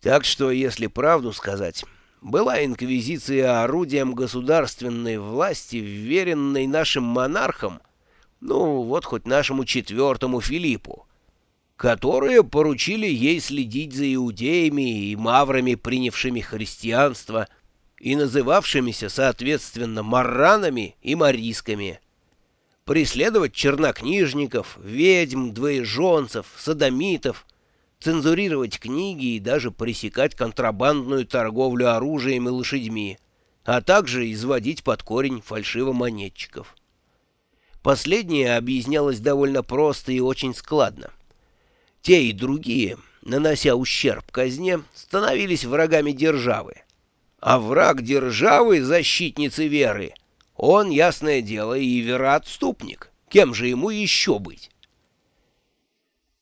Так что, если правду сказать, была инквизиция орудием государственной власти, вверенной нашим монархам, ну, вот хоть нашему четвертому Филиппу, которые поручили ей следить за иудеями и маврами, принявшими христианство, и называвшимися, соответственно, марранами и марисками, преследовать чернокнижников, ведьм, двоеженцев, садомитов, цензурировать книги и даже пресекать контрабандную торговлю оружием и лошадьми, а также изводить под корень фальшивомонетчиков. Последнее объяснялось довольно просто и очень складно. Те и другие, нанося ущерб казне, становились врагами державы. А враг державы, защитницы веры, он, ясное дело, и вероотступник. Кем же ему еще быть?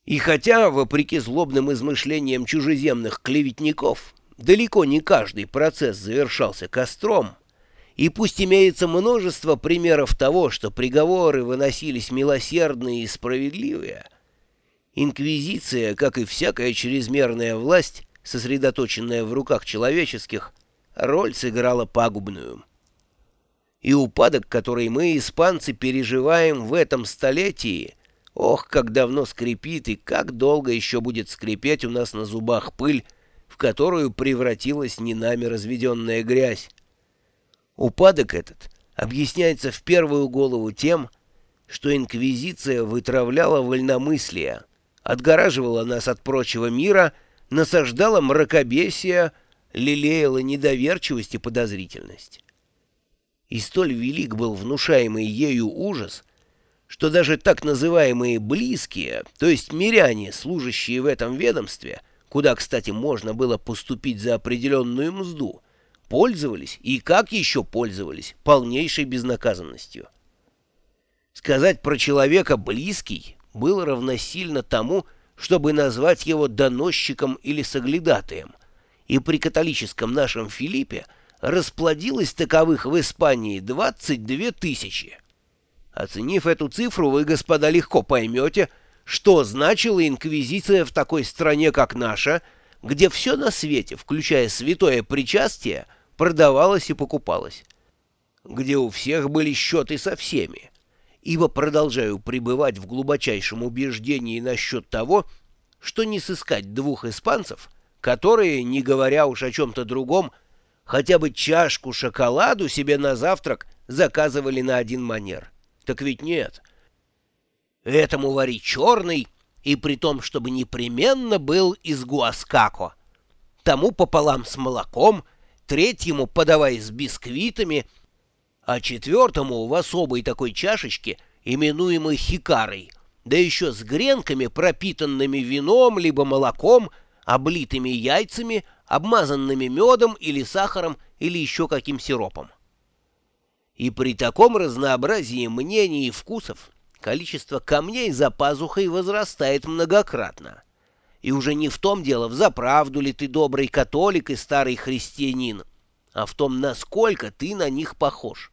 И хотя, вопреки злобным измышлениям чужеземных клеветников, далеко не каждый процесс завершался костром, и пусть имеется множество примеров того, что приговоры выносились милосердные и справедливые, инквизиция, как и всякая чрезмерная власть, сосредоточенная в руках человеческих, роль сыграла пагубную. И упадок, который мы, испанцы, переживаем в этом столетии, ох, как давно скрипит и как долго еще будет скрипеть у нас на зубах пыль, в которую превратилась не нами разведенная грязь. Упадок этот объясняется в первую голову тем, что инквизиция вытравляла вольномыслие, отгораживала нас от прочего мира, насаждала мракобесие, лелеяла недоверчивость и подозрительность. И столь велик был внушаемый ею ужас, что даже так называемые «близкие», то есть миряне, служащие в этом ведомстве, куда, кстати, можно было поступить за определенную мзду, пользовались, и как еще пользовались, полнейшей безнаказанностью. Сказать про человека «близкий» было равносильно тому, чтобы назвать его доносчиком или соглядатаем, и при католическом нашем Филиппе расплодилось таковых в Испании 22 тысячи. Оценив эту цифру, вы, господа, легко поймете, что значила инквизиция в такой стране, как наша, где все на свете, включая святое причастие, продавалось и покупалось, где у всех были счеты со всеми, ибо продолжаю пребывать в глубочайшем убеждении насчет того, что не сыскать двух испанцев, которые, не говоря уж о чем-то другом, хотя бы чашку шоколаду себе на завтрак заказывали на один манер. Так ведь нет. Этому вари черный, и при том, чтобы непременно был из гуаскако. Тому пополам с молоком — третьему подавай с бисквитами, а четвертому в особой такой чашечке, именуемой хикарой, да еще с гренками, пропитанными вином либо молоком, облитыми яйцами, обмазанными медом или сахаром или еще каким сиропом. И при таком разнообразии мнений и вкусов количество камней за пазухой возрастает многократно. И уже не в том дело, в заправду ли ты добрый католик и старый христианин, а в том, насколько ты на них похож.